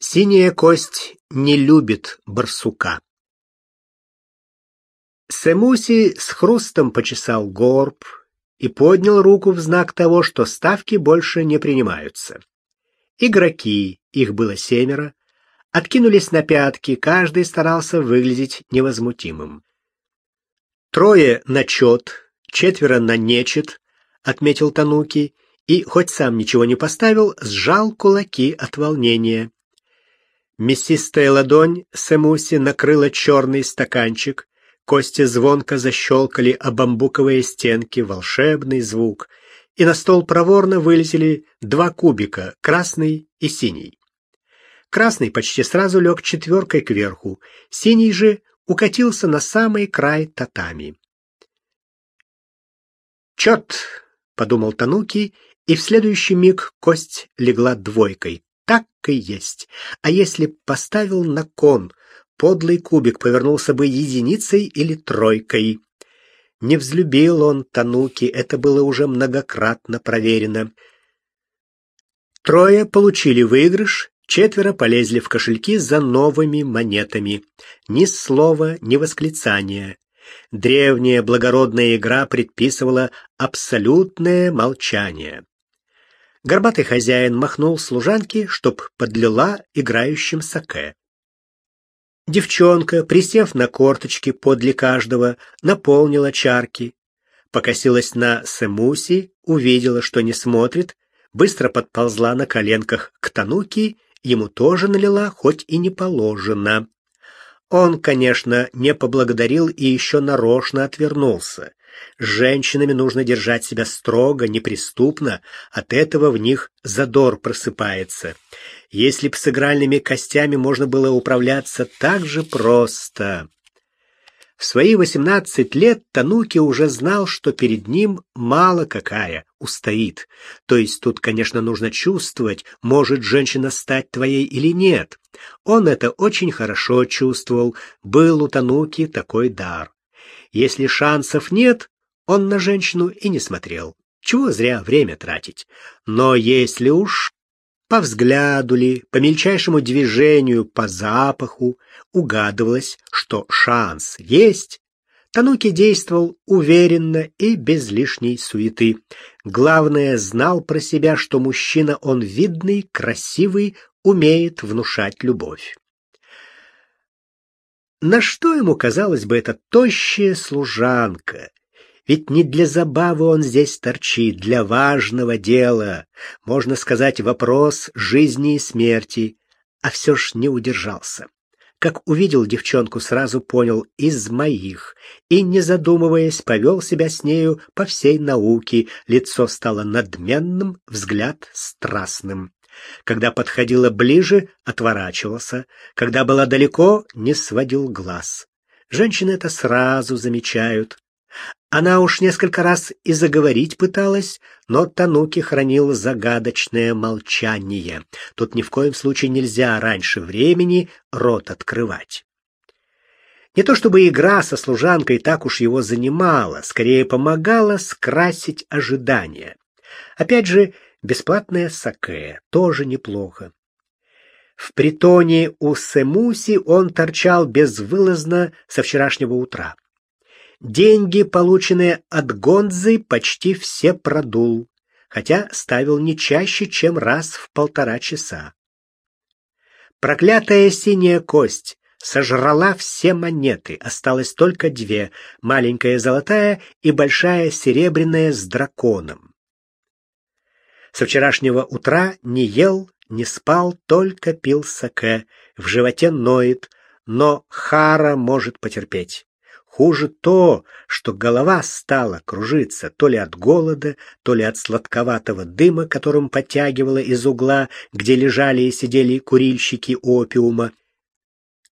Синяя кость не любит барсука. Семуси с хрустом почесал горб и поднял руку в знак того, что ставки больше не принимаются. Игроки, их было семеро, откинулись на пятки, каждый старался выглядеть невозмутимым. Трое на чет, четверо на нечет, отметил Тануки, и, хоть сам ничего не поставил, сжал кулаки от волнения. Мясистая ладонь Сэмуси накрыла черный стаканчик, кости звонко защелкали о бамбуковые стенки, волшебный звук, и на стол проворно вылетели два кубика, красный и синий. Красный почти сразу лег четверкой кверху, синий же укатился на самый край татами. «Чет!» — подумал Тануки, и в следующий миг кость легла двойкой так и есть. А если поставил на кон, подлый кубик повернулся бы единицей или тройкой. Не взлюбил он Тануки, это было уже многократно проверено. Трое получили выигрыш, четверо полезли в кошельки за новыми монетами. Ни слова, ни восклицания. Древняя благородная игра предписывала абсолютное молчание. Горбатый хозяин махнул служанке, чтоб подлила играющим саке. Девчонка, присев на корточки подле каждого, наполнила чарки. Покосилась на Сэмуси, увидела, что не смотрит, быстро подползла на коленках к Тануки, ему тоже налила, хоть и не положено. Он, конечно, не поблагодарил и еще нарочно отвернулся. С женщинами нужно держать себя строго, неприступно, от этого в них задор просыпается. Если б с игральными костями можно было управляться так же просто. В свои восемнадцать лет Тануки уже знал, что перед ним мало какая устоит. То есть тут, конечно, нужно чувствовать, может женщина стать твоей или нет. Он это очень хорошо чувствовал, был у Тануки такой дар. Если шансов нет, он на женщину и не смотрел. Чего зря время тратить. Но если уж по взгляду ли, по мельчайшему движению, по запаху угадывалось, что шанс есть, Тануки действовал уверенно и без лишней суеты. Главное, знал про себя, что мужчина он видный, красивый, умеет внушать любовь. На что ему казалось бы эта тощая служанка? Ведь не для забавы он здесь торчит, для важного дела. Можно сказать, вопрос жизни и смерти. А все ж не удержался. Как увидел девчонку, сразу понял из моих и, не задумываясь, повел себя с нею по всей науке. Лицо стало надменным, взгляд страстным. Когда подходила ближе, отворачивался. Когда была далеко, не сводил глаз. Женщины это сразу замечают. Она уж несколько раз и заговорить пыталась, но Тануки хранил загадочное молчание. Тут ни в коем случае нельзя раньше времени рот открывать. Не то чтобы игра со служанкой так уж его занимала, скорее помогала скрасить ожидания. Опять же, Бесплатное саке тоже неплохо. В притоне у Семуси он торчал безвылазно со вчерашнего утра. Деньги, полученные от Гонзы, почти все продул, хотя ставил не чаще, чем раз в полтора часа. Проклятая синяя кость сожрала все монеты, осталось только две, маленькая золотая и большая серебряная с драконом. Со вчерашнего утра не ел, не спал, только пил саке. В животе ноет, но Хара может потерпеть. Хуже то, что голова стала кружиться то ли от голода, то ли от сладковатого дыма, которым подтягивала из угла, где лежали и сидели курильщики опиума.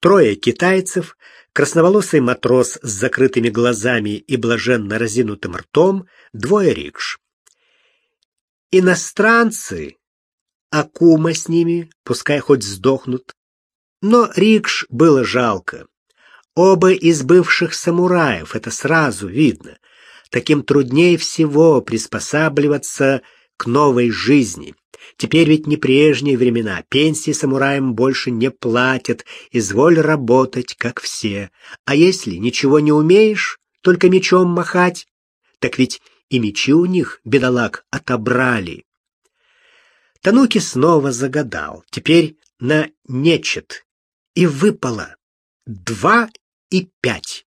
Трое китайцев, красноволосый матрос с закрытыми глазами и блаженно разинутым ртом, двое рикш. Иностранцы, Акума с ними, пускай хоть сдохнут. Но Рикш было жалко. Оба из бывших самураев, это сразу видно. Таким труднее всего приспосабливаться к новой жизни. Теперь ведь не прежние времена, пенсии самураям больше не платят, изволь работать, как все. А если ничего не умеешь, только мечом махать, так ведь и мечи у них, бедолаг, отобрали. Тануки снова загадал, теперь на нечет, и выпало два и пять.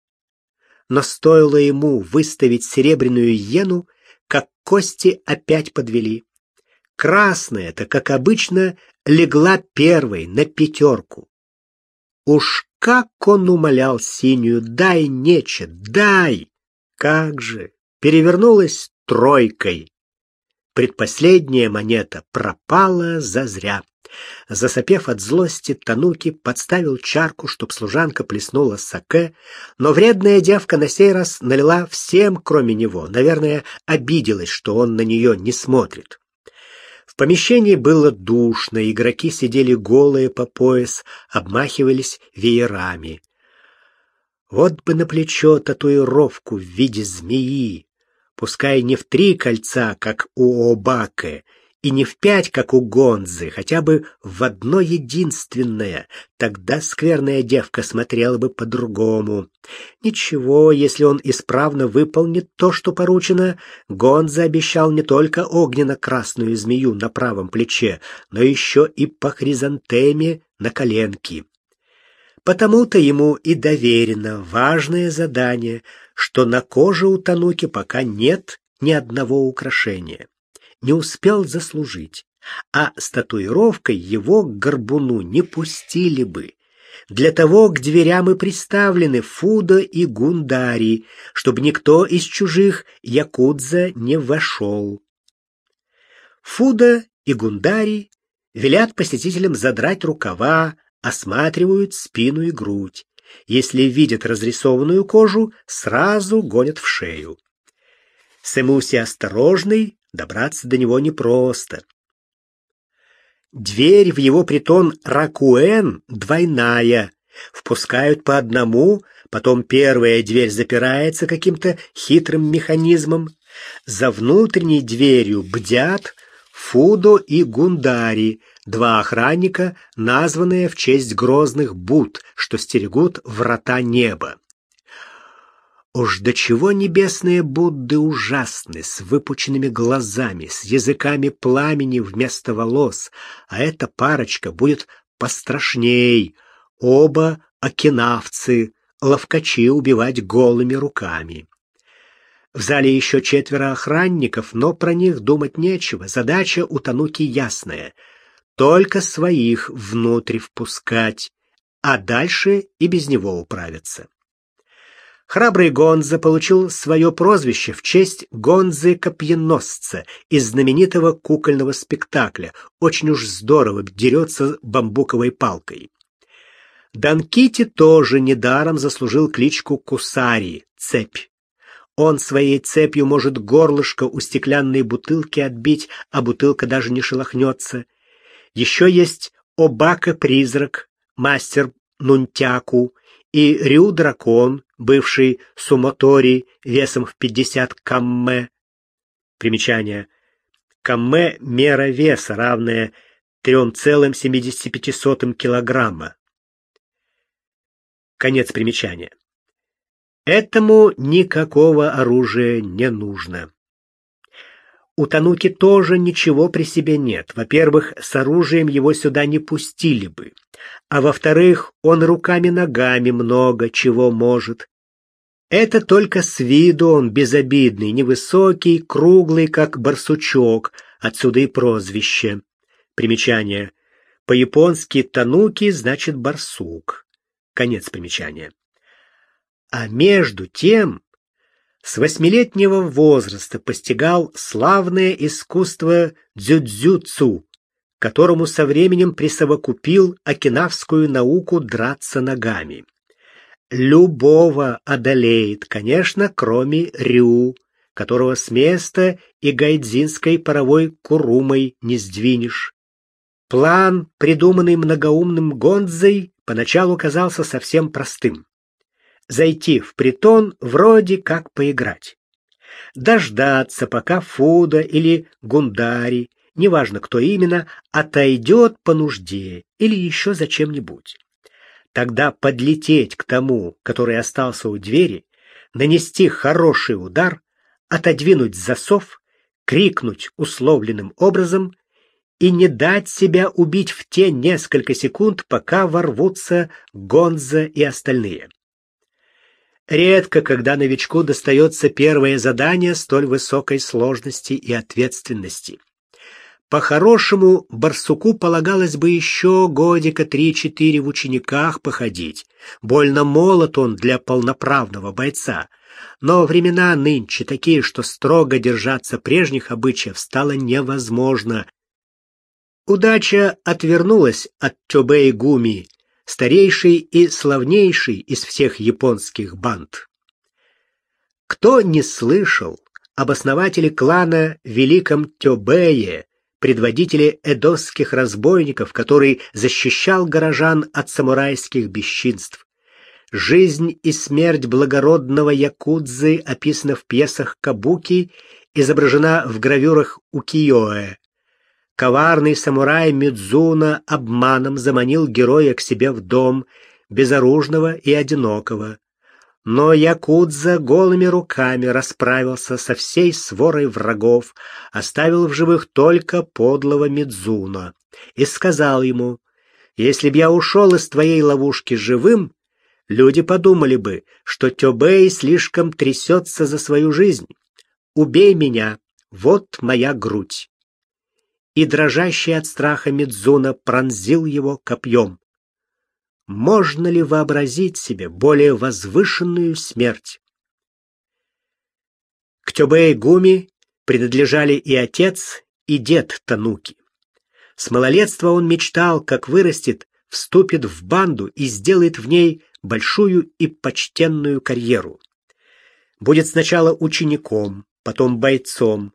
Но стоило ему выставить серебряную иену, как кости опять подвели. Красная-то, как обычно, легла первой на пятерку. Уж как он умолял синюю, дай нече, дай! Как же! Перевернулась тройкой. Предпоследняя монета пропала зазря. Засопев от злости, Тануки подставил чарку, чтоб служанка плеснула саке, но вредная девка на сей раз налила всем, кроме него. Наверное, обиделась, что он на нее не смотрит. В помещении было душно, игроки сидели голые по пояс, обмахивались веерами. Вот бы на плечо татуировку в виде змеи, пускай не в три кольца, как у Обаке, и не в пять, как у Гонзы, хотя бы в одно единственное. Тогда скверная девка смотрела бы по-другому. Ничего, если он исправно выполнит то, что поручено, Гонза обещал не только огненно-красную змею на правом плече, но еще и по хризантеме на коленке. Потому-то ему и доверено важное задание, что на коже у Тануки пока нет ни одного украшения не успел заслужить, а с татуировкой его к горбуну не пустили бы. Для того к дверям и приставлены Фуда и Гундари, чтобы никто из чужих якудза не вошел. Фуда и Гундари велят посетителям задрать рукава, осматривают спину и грудь. Если видят разрисованную кожу, сразу гонят в шею. Сэмуси осторожный Добраться до него непросто. Дверь в его притон Ракуэн двойная. Впускают по одному, потом первая дверь запирается каким-то хитрым механизмом. За внутренней дверью бдят Фудо и Гундари, два охранника, названные в честь грозных Буд, что стерегут врата неба. Уж до чего небесные Будды ужасны, с выпученными глазами, с языками пламени вместо волос, а эта парочка будет пострашней. Оба окинавцы, ловкачи убивать голыми руками. В зале еще четверо охранников, но про них думать нечего. Задача у Тануки ясная. Только своих внутрь впускать, а дальше и без него управиться. Храбрый Гонза получил свое прозвище в честь Гонзы-копьеносца из знаменитого кукольного спектакля. Очень уж здорово дерется бамбуковой палкой. Данкити тоже недаром заслужил кличку Кусари — цепь. Он своей цепью может горлышко у стеклянной бутылки отбить, а бутылка даже не шелохнется. Еще есть Обака-призрак, мастер Нунтяку и Рю-дракон, бывший Сумотори весом в 50 камме. Примечание. Камме — мера веса, равная 3,75 килограмма. Конец примечания. Этому никакого оружия не нужно. У Тануки тоже ничего при себе нет. Во-первых, с оружием его сюда не пустили бы. А во-вторых, он руками-ногами много чего может. Это только с виду он безобидный, невысокий, круглый, как барсучок, отсюда и прозвище. Примечание. По-японски «тануки» значит «барсук». Конец примечания. А между тем с восьмилетнего возраста постигал славное искусство дзюдзюцу, которому со временем присовокупил окинавскую науку драться ногами. Любого одолеет, конечно, кроме Рю, которого с места и гайдзинской паровой курумой не сдвинешь. План, придуманный многоумным Гонзой, поначалу казался совсем простым зайти в притон вроде как поиграть. Дождаться, пока Фуда или Гундари неважно кто именно, отойдет по нужде или еще зачем-нибудь. Тогда подлететь к тому, который остался у двери, нанести хороший удар, отодвинуть засов, крикнуть условленным образом и не дать себя убить в те несколько секунд, пока ворвутся Гонза и остальные. Редко, когда новичку достается первое задание столь высокой сложности и ответственности. По-хорошему, барсуку полагалось бы еще годика три-четыре в учениках походить. Больно молод он для полноправного бойца. Но времена нынче такие, что строго держаться прежних обычаев стало невозможно. Удача отвернулась от Тёбэй Гуми, старейший и славнейший из всех японских банд. Кто не слышал об основателе клана Великом Тёбэе, предводителе эдосских разбойников, который защищал горожан от самурайских бесчинств? Жизнь и смерть благородного якудзы описана в пьесах Кабуки, изображена в гравюрах Укиёэ. Коварный самурай Мидзуна обманом заманил героя к себе в дом, безоружного и одинокого. Но Якудза голыми руками расправился со всей сворой врагов, оставил в живых только подлого Мидзуна и сказал ему, «Если б я ушел из твоей ловушки живым, люди подумали бы, что Тёбэй слишком трясется за свою жизнь. Убей меня, вот моя грудь» и дрожащий от страха Мидзуна пронзил его копьем. Можно ли вообразить себе более возвышенную смерть? К Тёбэй Гуми принадлежали и отец, и дед Тануки. С малолетства он мечтал, как вырастет, вступит в банду и сделает в ней большую и почтенную карьеру. Будет сначала учеником, потом бойцом,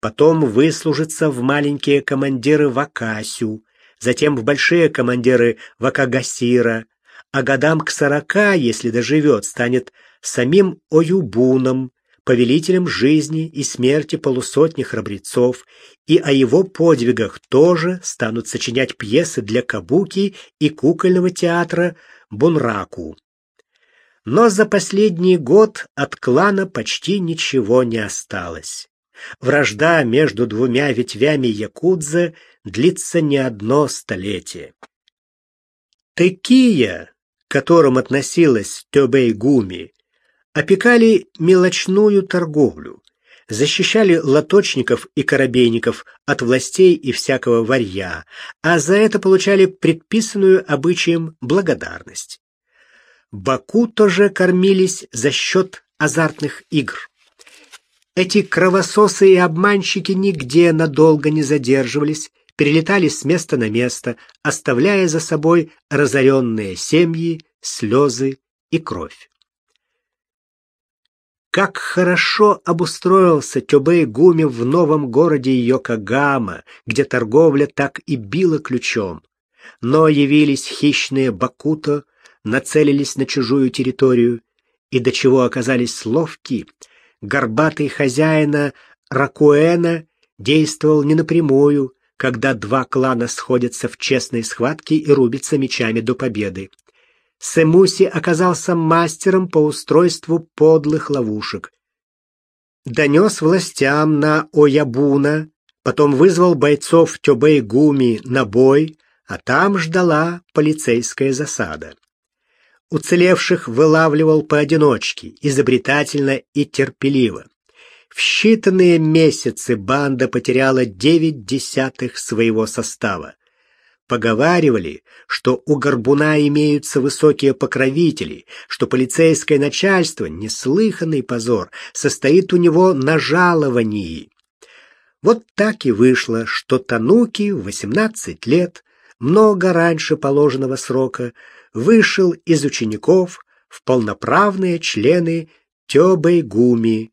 потом выслужиться в маленькие командиры в Акасю, затем в большие командиры в Акагасира, а годам к сорока, если доживет, станет самим Оюбуном, повелителем жизни и смерти полусотни храбрецов, и о его подвигах тоже станут сочинять пьесы для кабуки и кукольного театра Бунраку. Но за последний год от клана почти ничего не осталось. Вражда между двумя ветвями якудза длится не одно столетие. Текия, к которым относилась Тёбэй-гуми, опекали мелочную торговлю, защищали лоточников и корабейников от властей и всякого варья, а за это получали предписанную обычаем благодарность. Баку тоже кормились за счет азартных игр. Эти кровососы и обманщики нигде надолго не задерживались, перелетали с места на место, оставляя за собой разоренные семьи, слезы и кровь. Как хорошо обустроился Тёбэй Гуми в новом городе Йокогама, где торговля так и била ключом. Но явились хищные бакуто, нацелились на чужую территорию, и до чего оказались ловки — горбатый хозяина Ракуэна действовал не напрямую, когда два клана сходятся в честной схватке и рубятся мечами до победы. Семуси оказался мастером по устройству подлых ловушек. Донес властям на Оябуна, потом вызвал бойцов Тёбэй-Гуми на бой, а там ждала полицейская засада. Уцелевших вылавливал поодиночке, изобретательно и терпеливо. В считанные месяцы банда потеряла девять десятых своего состава. Поговаривали, что у Горбуна имеются высокие покровители, что полицейское начальство, неслыханный позор, состоит у него на жаловании. Вот так и вышло, что Тануки в 18 лет, много раньше положенного срока, вышел из учеников в полноправные члены Тёбэй-гуми.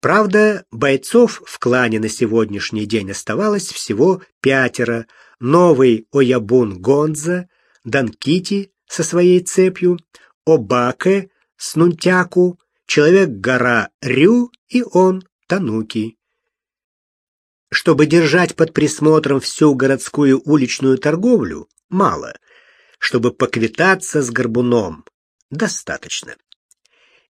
Правда, бойцов в клане на сегодняшний день оставалось всего пятеро. Новый Оябун Гонза, Данкити со своей цепью, Обаке с Нунтяку, Человек-гора Рю и он, Тануки. Чтобы держать под присмотром всю городскую уличную торговлю, мало. Чтобы поквитаться с горбуном, достаточно.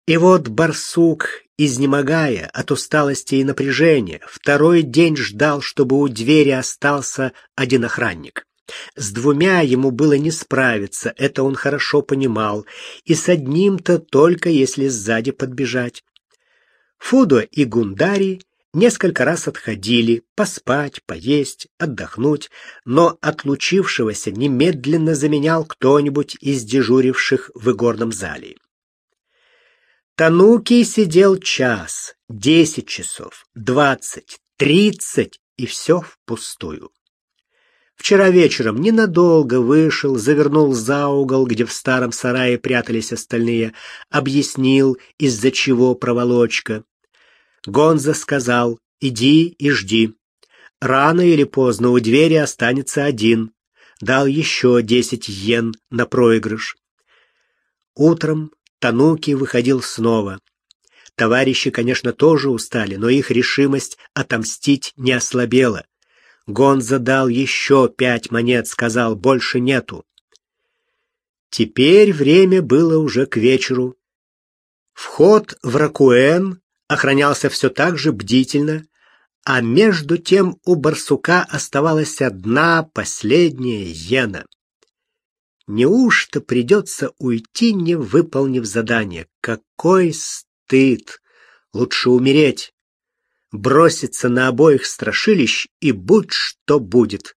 И вот барсук, изнемогая от усталости и напряжения, второй день ждал, чтобы у двери остался один охранник. С двумя ему было не справиться, это он хорошо понимал, и с одним-то только если сзади подбежать. Фудо и Гундари несколько раз отходили поспать, поесть, отдохнуть, но отлучившегося немедленно заменял кто-нибудь из дежуривших в игорном зале. Тануки сидел час, десять часов, двадцать, тридцать, и все впустую. Вчера вечером ненадолго вышел, завернул за угол, где в старом сарае прятались остальные, объяснил, из-за чего проволочка. Гонза сказал «иди и жди». Рано или поздно у двери останется один. Дал еще десять йен на проигрыш. Утром Тануки выходил снова. Товарищи, конечно, тоже устали, но их решимость отомстить не ослабела. Гонза дал еще пять монет, сказал, больше нету. Теперь время было уже к вечеру. Вход в Ракуэн охранялся все так же бдительно, а между тем у барсука оставалась одна последняя йена. Неужто придется уйти, не выполнив задание? Какой стыд! Лучше умереть броситься на обоих страшилищ и будь что будет.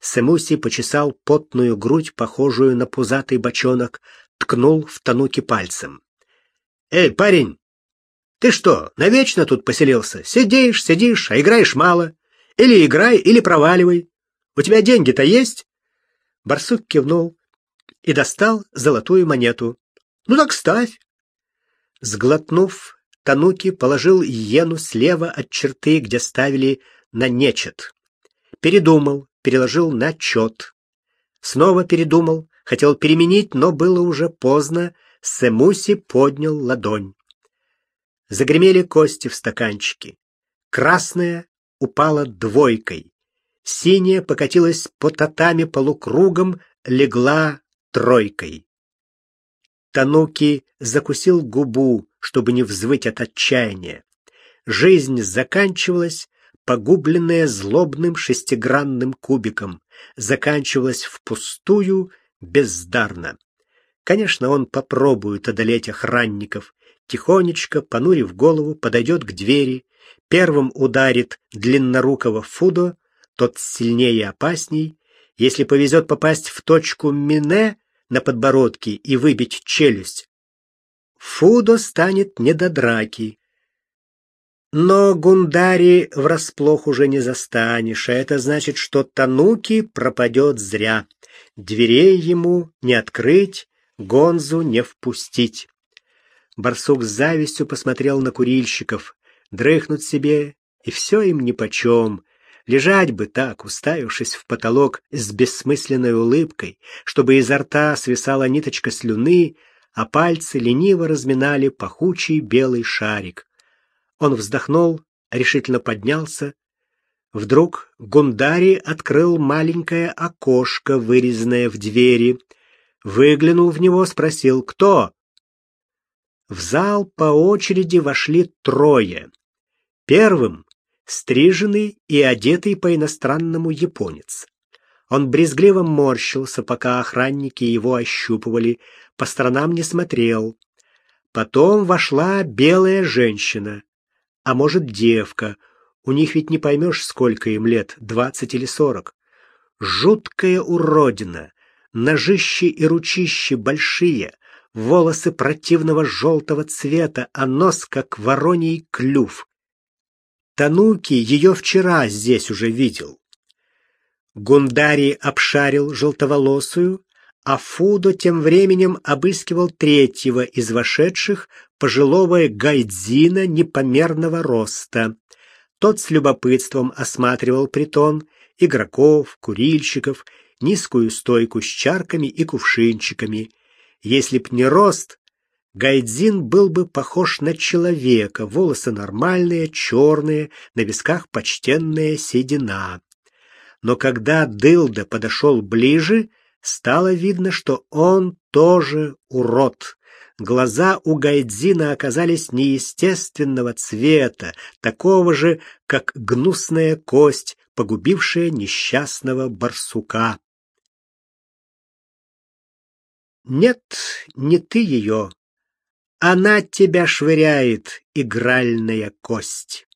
Сэмуси почесал потную грудь, похожую на пузатый бочонок, ткнул в Тануки пальцем. «Эй, парень, ты что, навечно тут поселился? Сидишь, сидишь, а играешь мало. Или играй, или проваливай. У тебя деньги-то есть?» Барсук кивнул и достал золотую монету. «Ну так ставь». Сглотнув, Тануки положил иену слева от черты, где ставили на нечет. Передумал, переложил на чет. Снова передумал, хотел переменить, но было уже поздно. Сэмуси поднял ладонь. Загремели кости в стаканчике. Красная упала двойкой. Синяя покатилась по татами полукругом, легла тройкой. Тануки закусил губу, чтобы не взвыть от отчаяния. Жизнь заканчивалась, погубленная злобным шестигранным кубиком, заканчивалась впустую, бездарно. Конечно, он попробует одолеть охранников, тихонечко, понурив голову, подойдет к двери, первым ударит длиннорукого Фудо, тот сильнее и опасней. Если повезет попасть в точку Мине на подбородке и выбить челюсть, Фудо станет не до драки. Но Гундари врасплох уже не застанешь, а это значит, что Тануки пропадет зря. Дверей ему не открыть, Гонзу не впустить. Барсук с завистью посмотрел на курильщиков. Дрыхнуть себе, и все им нипочем. Лежать бы так, уставившись в потолок с бессмысленной улыбкой, чтобы изо рта свисала ниточка слюны, а пальцы лениво разминали пахучий белый шарик. Он вздохнул, решительно поднялся. Вдруг Гундари открыл маленькое окошко, вырезанное в двери. Выглянул в него, спросил «Кто?». В зал по очереди вошли трое. Первым — стриженный и одетый по-иностранному японец. Он брезгливо морщился, пока охранники его ощупывали, по сторонам не смотрел. Потом вошла белая женщина, а может, девка. У них ведь не поймешь, сколько им лет, двадцать или сорок. Жуткая уродина, ножище и ручище большие, волосы противного желтого цвета, а нос как вороний клюв. Тануки ее вчера здесь уже видел. Гундари обшарил желтоволосую, а Фудо тем временем обыскивал третьего из вошедших, пожилого гайдзина непомерного роста. Тот с любопытством осматривал притон, игроков, курильщиков, низкую стойку с чарками и кувшинчиками. Если б не рост, Гайдзин был бы похож на человека, волосы нормальные, черные, на висках почтенная седина. Но когда Дылда подошел ближе, стало видно, что он тоже урод. Глаза у Гайдзина оказались неестественного цвета, такого же, как гнусная кость, погубившая несчастного барсука. Нет, не ты ее. Она тебя швыряет, игральная кость.